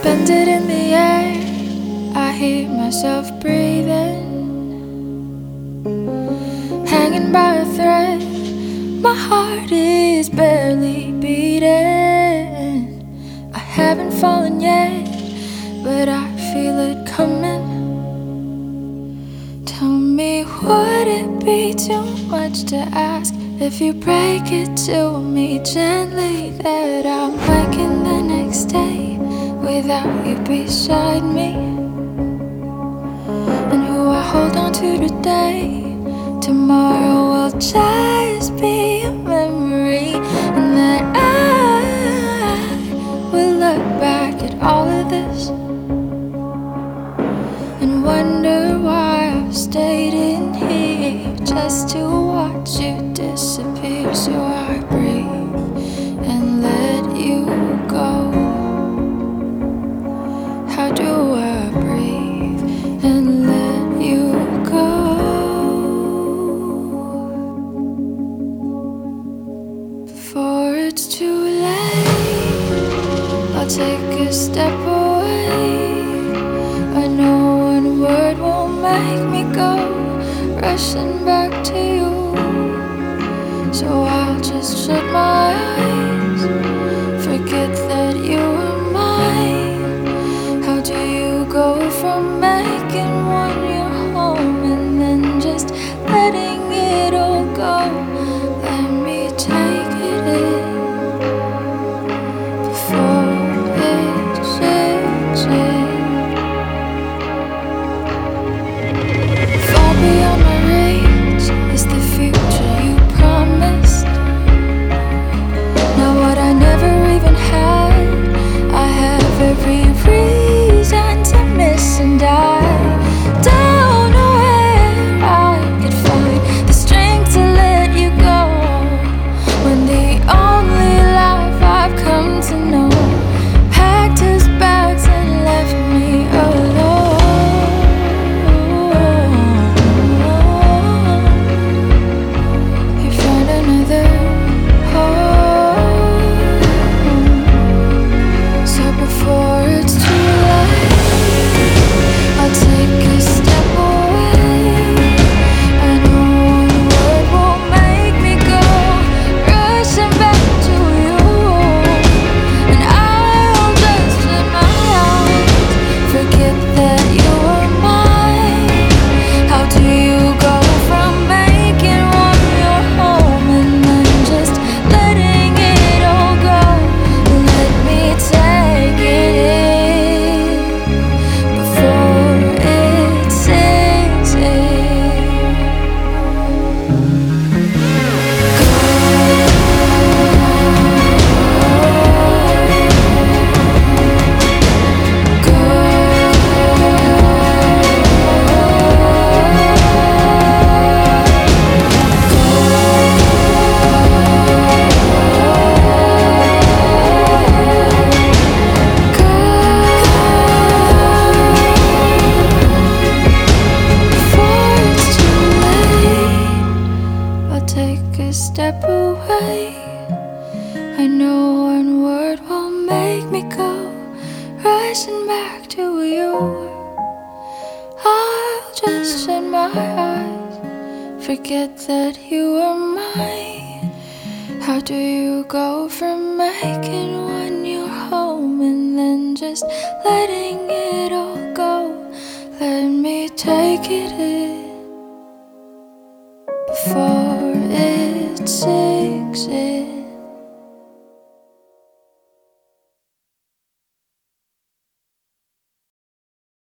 suspended in the air. I hear myself breathing, hanging by a thread. My heart is barely beating. I haven't fallen yet, but I feel it coming. Tell me, would it be too much to ask if you break it to me gently that I'm waking the next day? Without you beside me. And who I hold on to today, tomorrow will just be a memory. And that I will look back at all of this and wonder why I've stayed in here just to watch you too late, I'll take a step away. I know one word won't make me go rushing back to you. So I'll just shut my eyes, step away. I know one word will make me go rushing back to you. I'll just shut my eyes, forget that you were mine. How do you go from making one your home and then just letting it all go? Let me take it in fix it.